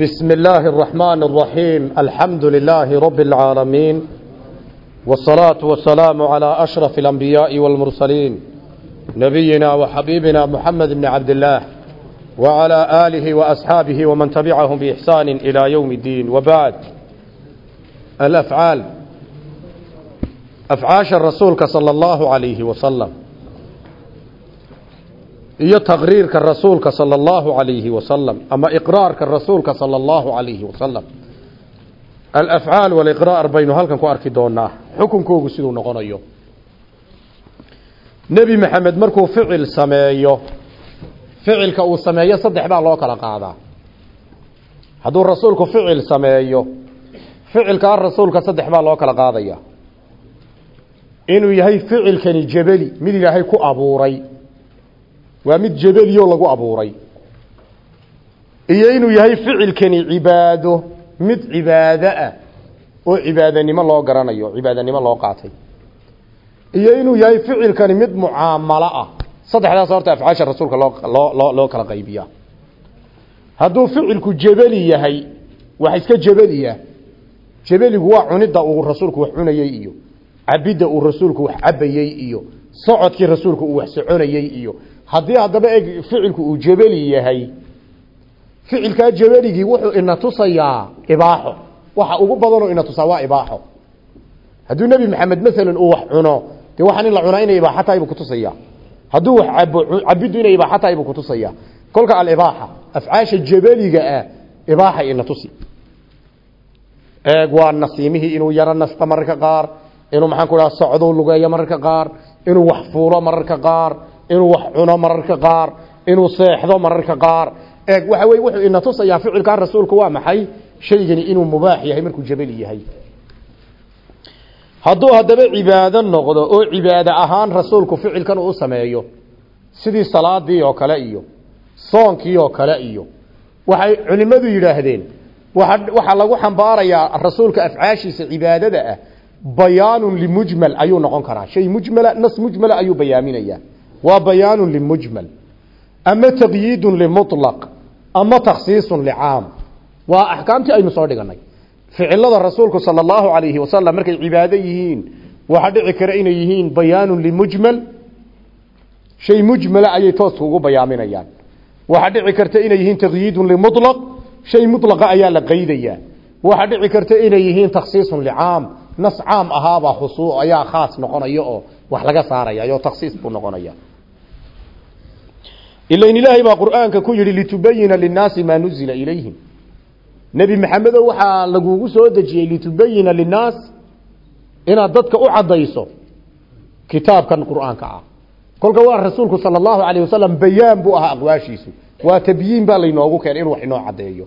بسم الله الرحمن الرحيم الحمد لله رب العالمين والصلاة والسلام على أشرف الأنبياء والمرسلين نبينا وحبيبنا محمد بن عبد الله وعلى آله وأصحابه ومن تبعهم بإحسان إلى يوم الدين وبعد الأفعال أفعاش الرسول صلى الله عليه وسلم iyo taqriirka rasuulka sala allahu calayhi wasalam ama iqraarka rasuulka sala allahu calayhi wasalam alafcaal waliqraar baynu halkan ku arki doonaa xukunkoogu siduu noqonayo. Nebi maxamed markuu ficil sameeyo ficilka uu sameeyo saddex baa loo kala qaadaa. Hadduu rasuulku ficil sameeyo ficilkaa rasuulka saddex baa loo kala qaadaya. Inuu yahay ficilkani jebeli mid ilaahay ku abuuray waa mid jebeliyo lagu abuuray. Iyo inuu yahay ficilkani cibaado mid cibaado ah oo cibaadanimo loo garanayo cibaadanimo loo qaatay. Iyo inuu yahay ficilkani mid mucaamalo ah. Saddexdaas horta afcaasha rasuulka loo loo loo kala qaybiya hadduu ficilku jebeli yahay wax iska jebeliya jebeligu waa cunidda uu rasuulku wax cunayey iyo cabidda uu rasuulku wax cabayey iyo socodkii rasuulku uu wax soconayey iyo haddii haddaba eg ficilku uu jebeli yahay ficilkaa jebeligii wuxuu ina tusayaa ibaaxo. Waxa ugu badanoo ina tusaa waa ibaaxo. Hadduu nebi maxamed maalan uu wax cuno dee waxaan in la cunaa inay ibaaxo tahay buu kutusaya hadduu wax cabo inay ibaaxo tahay buu kutusaya kolka alibaaxa afcaasha jebeliga ah ibaaxay ina tusi. Eeg waa nasiimihii inuu yaro nasta qaar inuu maxaan ku dhaha lugeeyo mararka qaar inuu wax fuulo mararka qaar inuu wax cuno mararka qaar inuu seexdo mararka qaar. Eeg waxa wey wuxuu ina tusayaa ficilkaa rasuulku waa maxay? Shaygani inuu mubaax yahay markuu jabeli yahay. Hadduu haddaba cibaado noqdo oo cibaado ahaan rasuulku ficilkan uu sameeyo sidii salaadii oo kale iyo soonkii oo kale iyo waxay culimmadu yidhaahdeen waxaa lagu xambaarayaa rasuulka afcaashiisa cibaadada ah bayaanun limujmal ayuu noqon karaa. Shay mujmala nas mujmala ayuu bayaaminayaa waa bayaanu limujmal. Ama taqyiidun limuطlaq ama takhsiisun licaam. Waa axkaamtii aynu soo dhiganay ficilada rasuulku sala allahu alayhi wasalam markay cibaado yihiin waxaa dhici kara inay yihiin bayaanun limujmal. Shay mujmala ayay tooska ugu bayaaminayaan. Waxaa dhici karta inay yihiin taqyiidun limuطlaq shay mulaqa ayaa la qaydayaa. Waxaa dhici karta inay yihiin takhsiisun licaam. Nas caam ahaabaa husu ayaa khaas noqonaya oo wax laga saaraya oo buu noqonaya ilain ilaahay baa qur'aanka ku yidhi litubayina linnaasi maa nuzila ilayhim nebi maxamedow waxaa lagugu soo dejiyey litubayina linnaas inaad dadka u caddayso kitaabkan qur'aanka ah kolka waa rasuulku sala allahu alayh wasalam bayaan buu ahaa aqwaashiisu waa tabyiin baa laynoogu keenay inuu wax inoo caddeeyo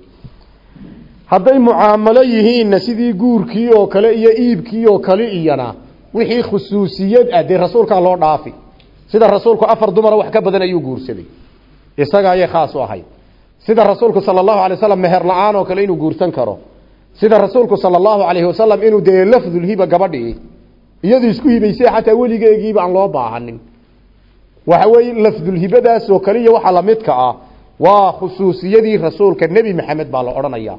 hadday mucaamalo yihiinna sidii guurkii oo kale iyo iibkii oo kale iyana wixii khusuusiyad ah dee rasuulkaa loo dhaafi sida rasuulku afar dumara wax ka badan ayuu guursaday isaga ayay khaas u ahayd. Sida rasuulku sala allahu alay wasalam meher la'aan oo kale inuu guursan karo. Sida rasuulku sala allahu alayhi wasalam inuu dee lafdulhiba gabadhii iyadu isku hibaysay xataa weligeegiiba aan loo baahanin. Waxa weeye lafdulhibadaas oo kale iyo waxa lamidka ah waa khusuusiyadii rasuulka nebi maxamed baa la odhanaya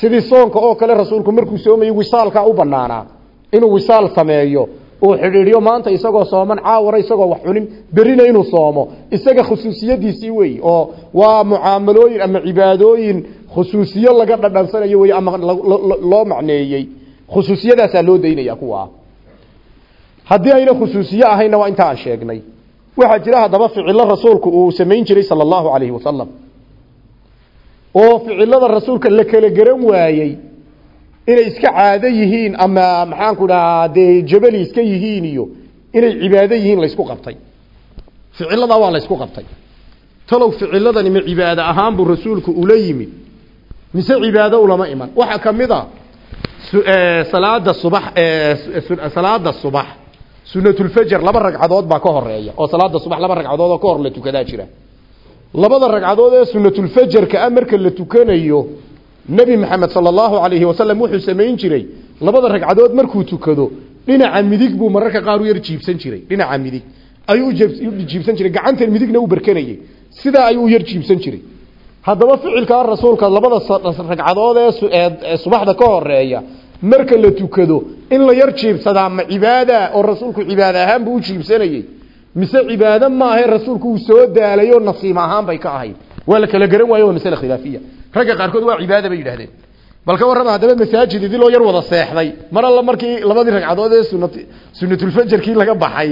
sidii soonka oo kale rasuulku markuu soomayey wisaalkaa u banaanaa inuu wisaal sameeyo uu xidhiidhiyo maanta isagoo sooman caawara isagoo wax cunin berina inuu soomo. Isaga khusuusiyadiisii wey oo waa mucaamalooyin ama cibaadooyin khusuusiyo laga dhadhansanayo wey ama loo macneeyey. Khusuusiyadaasaa loo daynaya kuwa. Haddii ayna khusuusiye ahayna waa inta aan sheegnay. Waxaa jira haddaba ficilo rasuulku uu samayn jiray sala allahu calayhi wasalam oo ficilada rasuulka la kala garan waayey inay iska caado yihiin ama maxaanku dhahaa dee iska yihiin iyo inay cibaado yihiin laysku qabtay. Ficiladaa waa laysku qabtay. Talow ficiladani ma cibaado ahaan buu rasuulku ula yimid. Mise cibaado ulama iman. Waxaa ka mid a salaada subax salaada subax. Sunatulfajar laba ragcadood baa ka horreeya oo salaada subax laba ragcadood oo ka hor la tukadaa jira. Labada ragcadood ee sunatulfajarka ah marka la tukanayo nebi maxamed sala allahu calayhi wasalam wuxuu samayn jiray labada ragcadood markuu tukado dhinaca midig buu mararka qaar u yar jiibsan jiray dhinaca midig. Ayuu jiibsan jiray gacantan midigna u barkanayey sidaa ayuu u yar jiibsan jiray. Haddaba ficilkaa rasuulka labada ragcadood ee subaxda ka horreeya marka la tukado in la yar jiibsadaa ma cibaada oo rasuulku cibaada ahaan buu u jiibsanayey mise cibaado maahae rasuulku uu soo daalayoo nasiim ahaan bay ka ahayd? Waa la kala garan waaye waa masale khilaafiya ragga qaarkood waa cibaada bay yidhahdeen bal ka warrama haddaba masaajid idiloo yar wada seexday. Mar alla markii labadii ragcadood ee sunat sunatulfajarkii laga baxay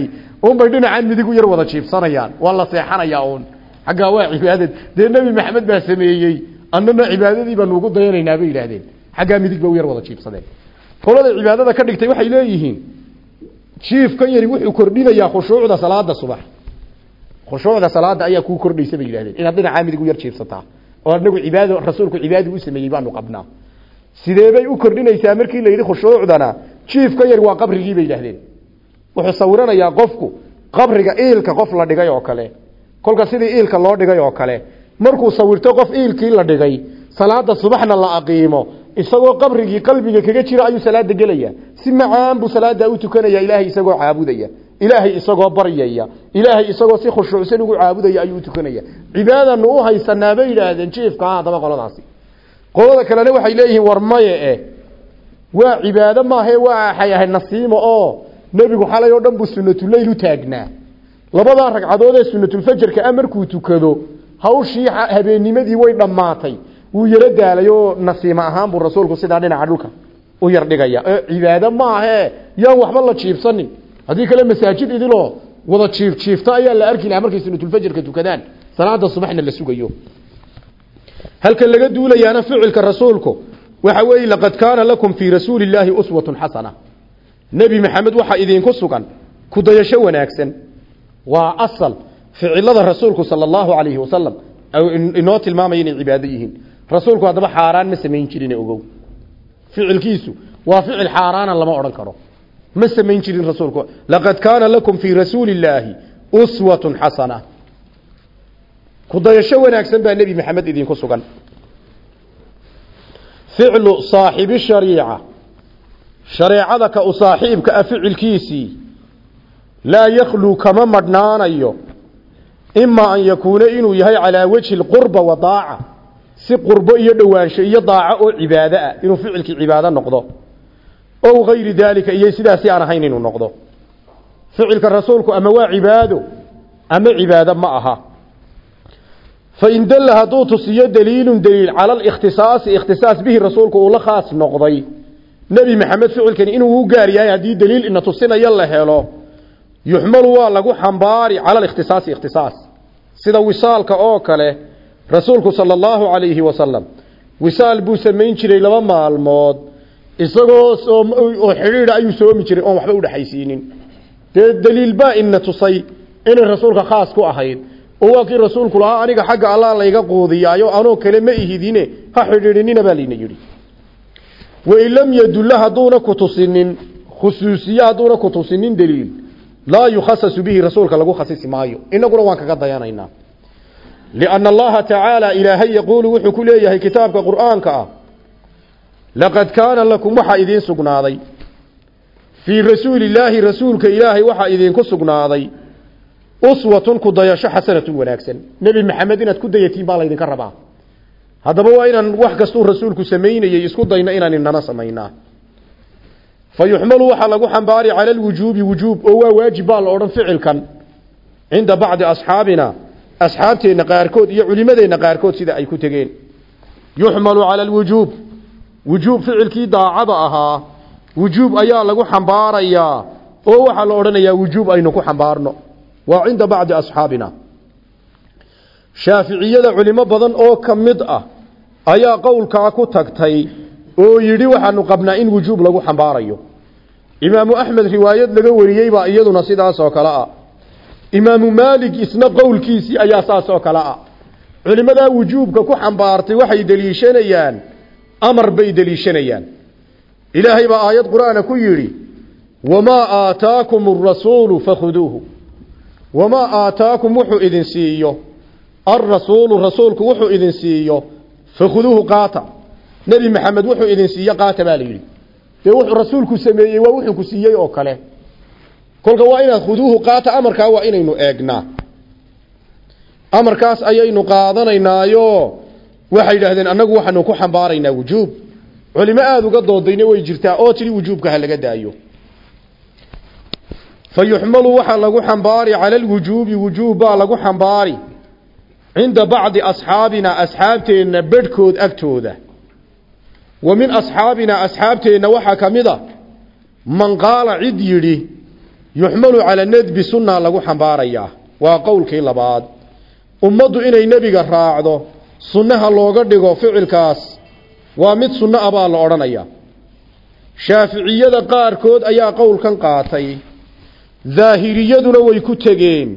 unbay dhinacaan midig u yar wada jiibsanayaan. Waa la seexanayaa uun. Xaggaa waa cibaadad. Dee nebi maxamed baa sameeyey. Annana cibaadadii baanu ugu dayanaynaa bay yidhahdeen xaggaa midig ba yar wada jiibsadeen. Qolada cibaadada ka dhigtay waxay leeyihiin jiifkan yari wuxuu kordhinayaa khushuucda salaada subax. Khushuucda salaada ayaa kuu kordhaysa bay yidhahdeen inaad dhinacaa midig u yar jiibsataa oo anagu cibaado rasuulku cibaadi u sameeyey baanu qabnaa. Sidee bay u kordhinaysaa markii la yidhi khushuucdana? Jiifka yar waa qabrigii bay yidhahdeen wuxuu sawiranayaa qofku qabriga iilka qof la dhigay oo kale. Kolka sidii iilka loo dhigay oo kale. Markuu sawirto qof iilkii la dhigay salaada subaxna la aqiimo. Isagoo qabrigii qalbiga kaga jira ayuu salaada gelaya si macaan buu salaada u tukanaya ilaahay isagoo caabudaya ilaahay isagoo baryaya ilaahay isagoo si khushuucsan ugu caabudaya ayuu tukanaya. Cibaadanu u haysanaa bay yidhaahdeen jiifka haddaba qoladaasi. Qolada kalena waxay leeyihiin war maye eh waa cibaado maahae waxay ahayd nasiimo oo nebigu xalay oo dhan buu sunatuleyl u taagnaa. Labadaa ragcadood ee sunatulfajarka a markuu tukado hawshii habeennimadii way dhammaatay. Wuu yaro daalay oo nasiimo ahaan buu rasuulku sidaa dhinaca dhulka u yar dhigaya. Cibaado maahe yaan waxba la jiibsanin haddii kale masaajid idiloo wada jiif jiifta ayaa la arki lahaa markay sunatulfajarka tukadaan. Salaada subaxna la sugayo. Halkan laga duulayaana ficilka rasuulku waxa weeye laqad kaana lakum fii rasuuli illaahi uswatun xasana. Nebi maxamed waxaa idinku sugan ku dayasho wanaagsan. Waa asal ficilada rasuulku sala allahu calayhi wasalam inoo tilmaamaya inay cibaado yihiin. Rasuulku haddaba xaaraan ma samayn jirin ogow. Ficilkiisu waa ficil xaaraana lama odhan karo ma samayn jirin rasuulku laqad kaana lakum fii rasuuli illaahi uswatun xasana ku dayasho wanaagsan baa nebi maxamed idinku sugan ficlu saaxibi shariica shareecada ka u saaxiibka ah ficilkiisii kama madhnaanayo imaa an yakuuna inuu yahay calaa wejhi lqurba wa daaca si qurbo iyo dhowaansho iyo daaco oo cibaado ah inuu ficilkii cibaado noqdo ow gayri daalika iyo sidaasi aan ahayn inuu noqdo ficilka rasuulku ama waa cibaado ama cibaado ma aha fain dalla hadduu tusiyo daliilun daliil cala alikhtisaasi ikhtisaas bihi rasuulku uu la khaas noqday nebi maxamed ficilkani inuu u gaar yahay haddii daliil ina tusinayo la helo yuxmalu waa lagu xambaari cala alikhtisaasi ikhtisaas sida wisaalka oo kale rasuulku sala allahu calayhi wasalam wisaal buu samayn jiray laba maalmood isagoo oo xidhiidha ayuu soomi jiray oon waxba udhexaysiinin dee daliil baa ina tusay inay rasuulka khaas ku ahayd. Oo waa kii rasuulku lahaa aniga xagga allah layga quudiyaayo anoo kale ma ihidine ha xidhiidhinina baa layna yidhi. Wain lam yadulla hadduuna ku tusinin khusuusiye hadduuna ku tusinin daliil. Laa yukhasasu bihi rasuulka lagu khasisi maayo. Inaguna waan kaga dayanaynaa. Lianna allaha tacaala ilaahay yaquulu wuxuu ku leeyahay kitaabka qur'aanka ah laqad kaana lakum waxaa idiin sugnaaday fii rasuuli illaahi rasuulka ilaahay waxaa idiinku sugnaaday uswatun ku dayasho xasanatun wanaagsan nebi maxamed inaad ku dayatiin baa laydinka rabaa haddaba waa inaan wax kastuu rasuulku samaynayey isku dayno inaan inana samaynaa fa yuxmalu waxaa lagu xambaari cala alwujuubi wujuub oo waa waajib baa la odhan ficilkan cinda bacdi asxaabina asxaabteenna qaarkood iyo culimadeenna qaarkood sida ay wujuub ficilkii daacada ahaa wujuub ayaa lagu xambaarayaa oo waxaa la odhanayaa wujuub aynu ku xambaarno. Waa cinda bacdi asxaabina. Shaaficiyada culimo badan oo ka mid ah ayaa qowlkaa ku tagtay oo yidhi waxaanu qabnaa in wujuub lagu xambaarayo. Imaamu axmed riwaayad laga wariyey baa iyaduna sidaas oo kale ah. Imaamu maalig isna qowlkiisii ayaa saas oo kale ah. Culimadaa wujuubka ku xambaartay waxay deliishanayaan amar bay deliishanayaan. Ilaahay baa aayad qur'aana ku yidhi wamaa aataakum arasuulu fakhuduuhu. Wamaa aataakum wuxuu idin siiyo alrasuulu rasuulku wuxuu idin siiyo fakhuduuhu qaata. Nebi maxamed wuxuu idin siiyo qaata baa la yidhi. Dee wuxuu rasuulku sameeyey waa wuxuu ku siiyey oo kale. Kolka waa inaad khuduuhu qaata amarkaa waa inaynu eegnaa. Amarkaas ayaynu qaadanaynaayo waxay yidhaahdeen annagu waxaanu ku xambaaraynaa wujuub. Culimo aada uga doodayna way jirtaa oo tidhi wujuubka ha laga daayo. Fa yuxmalu waxaa lagu xambaari cala alwujuubi wujuub baa lagu xambaari. Cinda bacdi asxaabina asxaabteenna bedhkood agtooda. Wa min asxaabina asxaabteenna waxaa ka mid a man qaala cid yidhi yuxmalu cala nadbi sunna lagu xambaarayaa. Waa qowlkii labaad. Ummaddu inay nebiga raacdo sunnaha looga dhigo ficilkaas waa mid sunno ah baa la odhanayaa shaaficiyada qaarkood ayaa qowlkan qaatay. Daahiriyaduna way ku tegeen.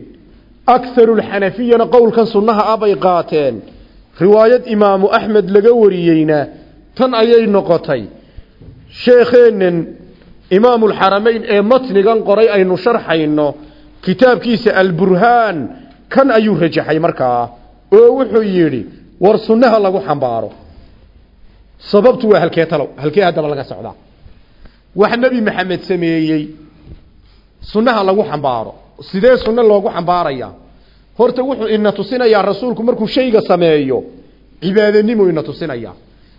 Akarulxanafiyana qowlkan sunnaha ah bay qaateen. Riwaayad imaamu axmed laga wariyeyna tan ayay noqotay. Sheekheennan imaamulxaramayn ee matnigan qoray aynu sharxayno kitaabkiisa alburhaan kan ayuu rajaxay markaa. Oo wuxuu yidhi war sunnaha lagu xambaaro. Sababtu waa halkee talow halkee haddaba laga socdaa. Wax nebi maxamed sameeyey sunnaha lagu xambaaro. Sidee sunno loogu xambaarayaa? Horta wuxuu ina tusinayaa rasuulku markuu shayga sameeyo cibaadanimuu ina tusinayaa.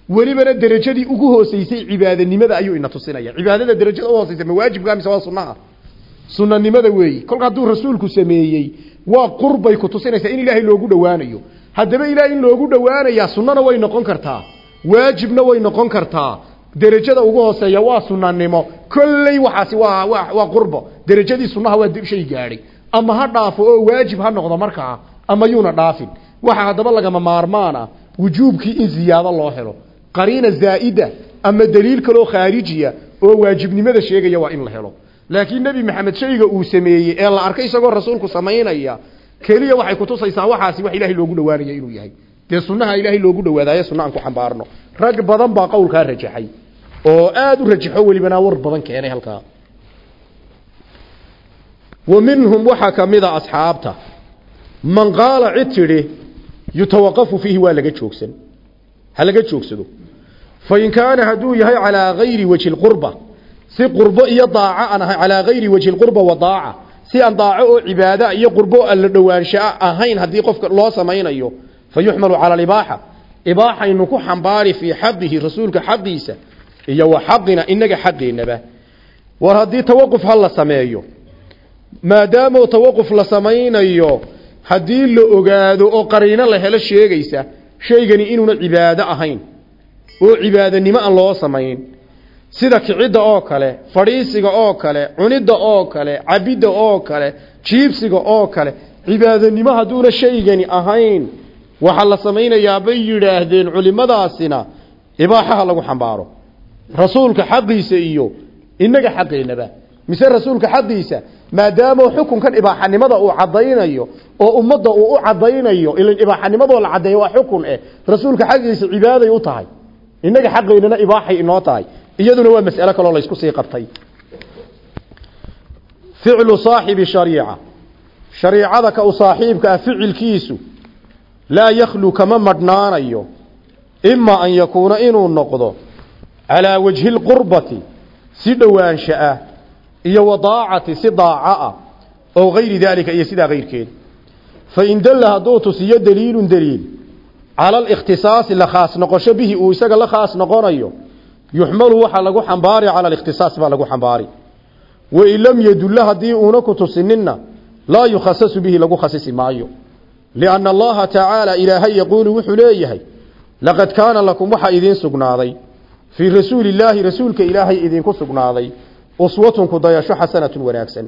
Welibana derajadii ugu hooseysay cibaadanimada ayuu ina tusinaya cibaadada derajada uhooseysa ma waajibka mise waa sunnaha? Sunanimada weeyi. Kolka hadduu rasuulku sameeyey waa qurbay ku tusinaysaa in ilaahay loogu dhowaanayo haddaba ilahay in loogu dhowaanayaa sunnana way noqon kartaa. Waajibna way noqon kartaa. Derajada ugu hooseeya waa sunanimo kolley waxaasi waa waa qurbo. Derajadii sunnaha waa shay gaadhay ama ha dhaafo oo waajib ha noqdo markaa ama yuuna dhaafin. Waxaa haddaba lagama maarmaan ah wujuubkii in ziyaado loo helo. Qariina zaa'ida ama daliil kaloo khaarijiya oo waajibnimada sheegaya waa in la helo. Laakiin nebi maxamed shayga uu sameeyey ee la arkay isagoo rasuulku samaynaya keliya waxay kutusaysaa waxaasi wax ilaahay loogu dhowaanaya inuu yahay. Dee sunnaha ilaahay loogu dhowaadaayo sunna aan ku xambaarno. Rag badan baa qowlkaa rajaxay oo aada u rajaxo welibana war badan keenay halkaa. Wa minhum waxaa ka mid a asxaabta man qaala cid tidhi yutawaqafu fiihi waa laga joogsan. Ha laga joogsado. Fain kaana hadduu yahay calaa gayri wajhi lqurba si qurbo iyo si aan daaco oo cibaada iyo qurbo aan la dhowaanshaa ahayn haddii qofka loo samaynayo fa yuxmalu cala alibaaxa ibaaxaynu ku xambaari fii xaqihi rasuulka xaqiisa iyo wa xaqina inaga xaqeenaba war haddii tawaquf ha la sameeyo maadaama tawaquf la samaynayo haddii la ogaado oo qariino la helo sheegaysa shaygani inuuna cibaado ahayn. Oo cibaadanimo aan loo samayn sida kicidda oo kale fadhiisiga oo kale cunidda oo kale cabidda oo kale jiibsiga oo kale cibaadanimo hadduuna shaygani ahayn waxaa la samaynayaa bay yidhaahdeen culimadaasina ibaaxaha lagu xambaaro. Rasuulka xaqiisa iyo inaga xaqeenaba. Mise rasuulka xaqiisa maadaama xukunkan ibaaxanimada uu cadaynayo oo ummadda uu u cadaynayo ilan ibaaxanimadoo la caddeeyo waa xukun eh rasuulka xaqiisa cibaaday u tahay. Inaga xaqeynana ibaaxay inoo tahay iyaduna waa mas'alo kaloo laysku sii qabtay. Ficlu saaxibi shariica. Shariicada ka u saaxiibka ah ficilkiisu laa yakhlu kama madhnaanayo imaa an yakuuna inuu noqdo calaa wajhi lqurbati si dhowaansha ah iyo wadaacati si daaco ah oo gayri daalika iyo sidaa kayrkeed fain dalla hadduu tusiyo daliilun daliil cala alikhtisaasi la khaas noqosho bihi uu isaga la khaas noqonayo yuxmalu waxaa lagu xambaari cala alikhtisaas baa lagu xambaari. Wain lam yadulla haddii uuna ku tusininna laa yukhasasu bihi lagu khasisi maayo. Lianna allaha tacaala ilaahay yaquulu wuxuu leeyahay laqad kaana lakum waxaa idiin sugnaaday. Fii rasuuli illaahi rasuulka ilaahay idinku sugnaaday uswatun ku dayasho xasanatun wanaagsan.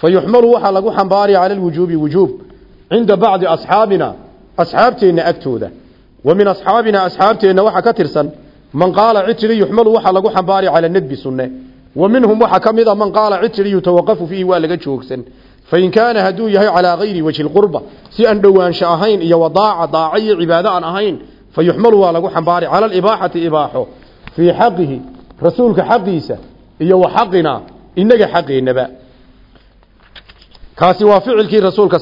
Fa yuxmalu waxaa lagu xambaari cala alwujuubi wujuub cinda bacdi asxaabina asxaabteenna agtooda. Wa min asxaabina asxaabteenna waxaa ka tirsan man qaala cid tidhi yuxmalu waxaa lagu xambaari cala nadbi sunne. Wa minhum waxaa ka mid a man qaala cid tidhi yutawaqafu fiihi waa laga joogsan. Fain kaana hadduu yahay calaa gayri wajhi lqurba si aan dhowaansho ahayn iyo wadaaca daaco iyo cibaado aan ahayn fa yuxmalu waa lagu xambaari cala alibaaxati ibaaxo. Fii xaqihi rasuulka xaqiisa iyo wa xaqina inaga xaqeenaba kaasi waa ficilkii rasuulka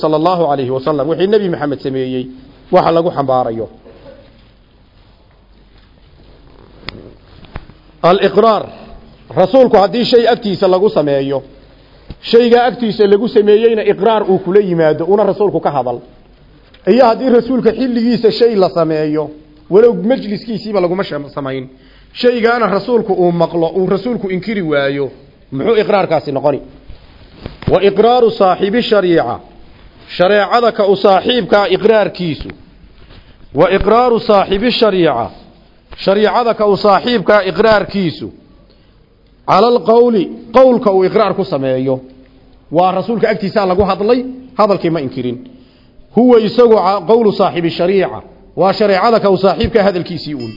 aliqraar rasuulku haddii shay agtiisa lagu sameeyo shaygaa agtiisa lagu sameeyeyna iqraar uu kula yimaado una rasuulku ka hadal. Iyo haddii rasuulka xilligiisa shay la sameeyo walow majliskiisiiba laguma samayn. Shaygaana rasuulku uu maqlo uu rasuulku inkiri waayo muxuu iqraarkaasi noqoni? Wa iqraaru saaxibi shariica. Shareecada ka u saaxiibkaa iqraarkiisu wa iqraaru saaxibi shariica shariicada ka u saaxiibkaa iqraarkiisu. Cala alqowli qowlka uu iqraar ku sameeyo. Waa rasuulka agtiisaa lagu hadlay hadalkii ma inkirin. Huwa isagu qowlu saaxibi shariica. Waa shareecada ka u saaxiibkaa hadalkiisii uun.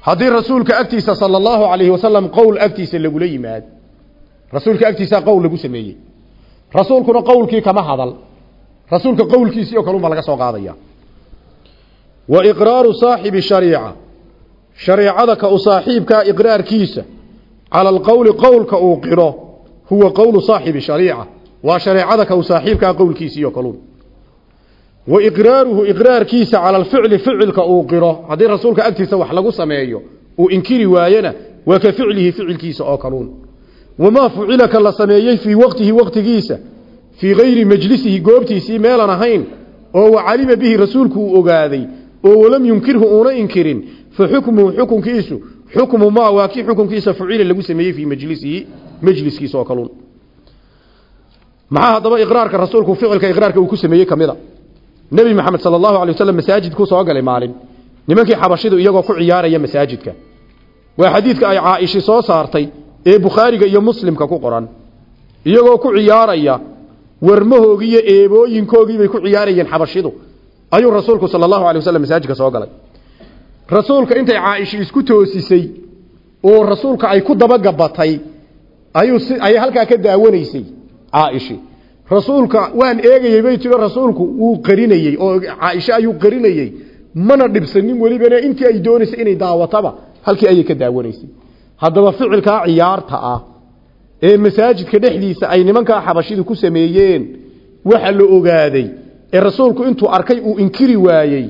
Haddii rasuulka agtiisa sala allahu calayhi wasalam qowl agtiisa lagula yimaad rasuulka agtiisaa qowl lagu sameeyey. Rasuulkuna qowlkii kama hadal. Rasuulka qowlkiisii oo kalunbaa laga soo qaadaya. Wa iqraaru saaxibi shariica shareecada ka u saaxiibkaa iqraarkiisa. Cala alqowli qowlka uu qiro huwa qowlu saaxibi shariica. Waa shareecada ka u saaxiibkaa qowlkiisii oo kalun wa iqraaruhu iqraarkiisa cala alficli ficilka uu qiro. Haddii rasuulka agtiisa wax lagu sameeyo uu inkiri waayena waa ka ficlihi ficilkiisa oo kaluun. Wamaa fucila ka la sameeyey fii waqtihi waqtigiisa fii gayri majlisihi goobtiisii meelan ahayn oo wacalima bihi rasuulku uu ogaaday oo walam yunkirhu uuna inkirin xukunkiisu xukmu maa waa kii xukunkiisa fucila lagu sameeyey fii majlisihi majliskiisa oo kaluun maxaa haddaba iqraarka rasuulku ficilka iqraarka uu ku sameeyey ka mida nebi maxamed sala allahu alay wasalam masaajidkuu soo galay maalin nimankii xabashidu iyagoo ku ciyaaraya masaajidka waa xadiidka ay caa'ishi soo saartay ee bukhaariga iyo muslimka ku qoran iyagoo ku ciyaaraya warmahoogii iyo eebooyinkoogii bay ku ciyaarayeen xabashidu ayuu rasuulku sala allahu alay wasalam masaajidka soo rasuulka intay caa'ishi isku toosisay oo rasuulka ay ku dabagabatay ayuu ayay halkaa ka daawanaysay caa'ishi rasuulka waan eegayey bay tiro rasuulku wuu qarinayey oo caaisha ayuu qarinayey mana dhibsanin welibana intii ay doonaysay inay daawataba halkii ayay ka daawanaysay. Haddaba ficilkaa ciyaarta ah ee masaajidka dhexdiisa ay nimankaa xabashidu ku sameeyeen waxa la ogaaday ee rasuulku intuu arkay uu inkiri waayey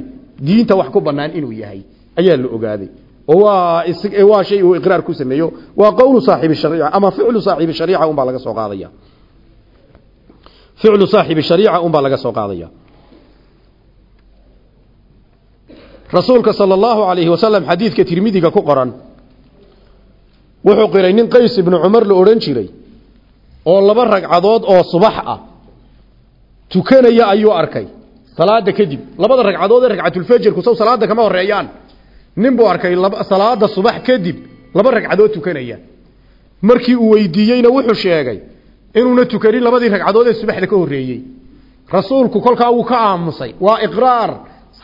diinta wax ku bannaan inuu yahay ayaa la ogaaday. Oo waa waa shay uu iqraar ku sameeyo. Waa qowlu saaxibi shariica ama ficlu saaxibi shariica unbaa laga soo qaadaya. Ficlu saaxibi shariica unbaa laga soo qaadaya. Rasuulka sala allahu calayhi wasalam xadiidka tirmidiga ku qoran wuxuu qiray nin qays ibnu cumar la odhan jiray oo laba ragcadood oo subax ah tukanaya ayuu arkay salaada kadib labada ragcadood ee ragcatulfajrku sow salaada kama horeeyaan nin buu arkay salaada subax kadib laba ragcadood tukanaya. Markii uu weydiiyeyna wuxuu sheegay inuuna tukanin labadii ragcadood ee subaxda ka horreeyey. Rasuulku kolkaa wuu ka aamusay waa iqraar.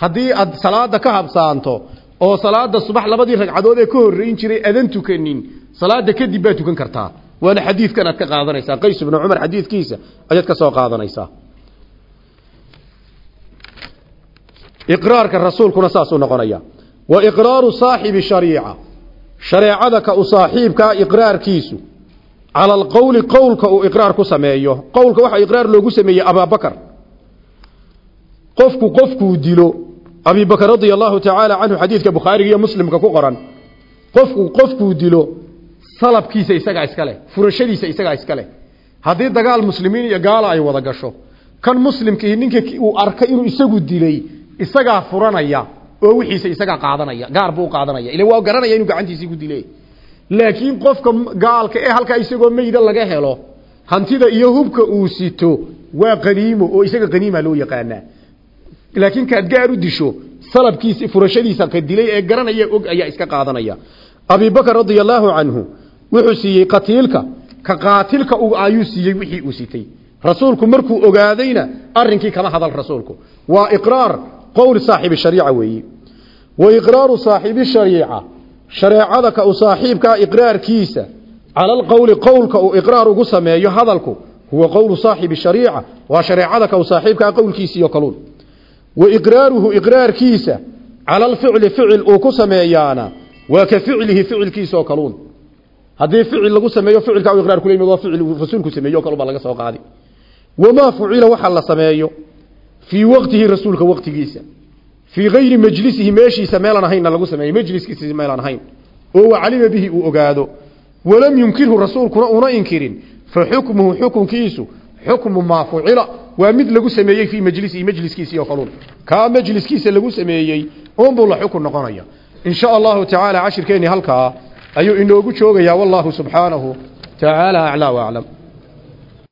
Haddii aad salaada ka habsaanto oo salaada subax labadii ragcadood ee ka horreyn jiray adan tukanin salaada kadib baa tukan kartaa. Waana xadiidkan aad ka qaadanaysaa. Qays ibnu cumar xadiidkiisa ayaad ka soo qaadanaysaa. Iqraarka rasuulkuna saasuu noqonaya wa iqraaru saaxibi shariica shareecada ka u saaxiibkaa iqraarkiisu cala alqowli qowlka uu iqraar ku sameeyo qowlka waxaa iqraar loogu sameeyey abaabakar qofku qofkuu dilo abibakr radia allahu tacaala canhu xadiidka bukhaariga iyo muslimka ku qoran qofku qofkuu dilo salabkiisa isagaa iska leh furashadiisa isagaa iska leh haddii dagaal muslimiin iyo gaala ay wada gasho kan muslimkii ninka uu arkay inuu isagu dilay isagaa furanaya oo wixiisa isagaa qaadanaya gaar buu qaadanaya ila waa garanaya inuu gacantiisii ku dile laakiin qofka gaalka ee halkaa isagoo meyda laga helo hantida iyo hubka uu sito waa qaniimo oo isaga qaniima loo yaqaanaa. Laakiin kaad gaar u disho salabkiisa furashadiisa ka dilay ee garanaya og ayaa iska qaadanaya. Abibakr radia allaahu canhu wuxuu siiyey qatiilka ka qaatilka ayuu siiyey wixii uu sitay. Rasuulku markuu ogaadayna arrinkii kama hadal rasuulku. Waa iqraar qowl saaxibi shariica weeyi. Wa iqraaru saaxibi shariica shareecada ka u saaxiibkaa iqraarkiisa cala alqowli qowlka uu iqraar ugu sameeyo hadalku huwa qowlu saaxibi shariica waa shareecada ka u saaxiibkaa qowlkiisiiyo kaluun. Wa iqraaruhu iqraarkiisa cala alficli ficil uu ku sameeyaana waa ka ficlihi ficilkiisaoo kaluun. Haddii ficil lagu sameeyo ficilkaa u iqraar kula yimid waa ficil rasuulku sameeyo o kale baa laga fii waqtihi rasuulka waqtigiisa fii gayri majlisihi meeshiisa meelaan ahaynna lagu sameeyo majliskiisa meelaan ahayn oo wacalima bihi uu ogaado walam yunkirhu rasuulkuna una inkirin fa xukmuhu xukunkiisu xukmu maa fucila waa mid lagu sameeyey fii majlisihi majliskiisii oo kaluun kaa majliskiisa lagu sameeyey unbuu la xukun noqonaya in sha allahu tacaala cashirkeennii halkaa ayuu inoogu joogayaa wallahu subxaanahu tacaala aclaa waaclam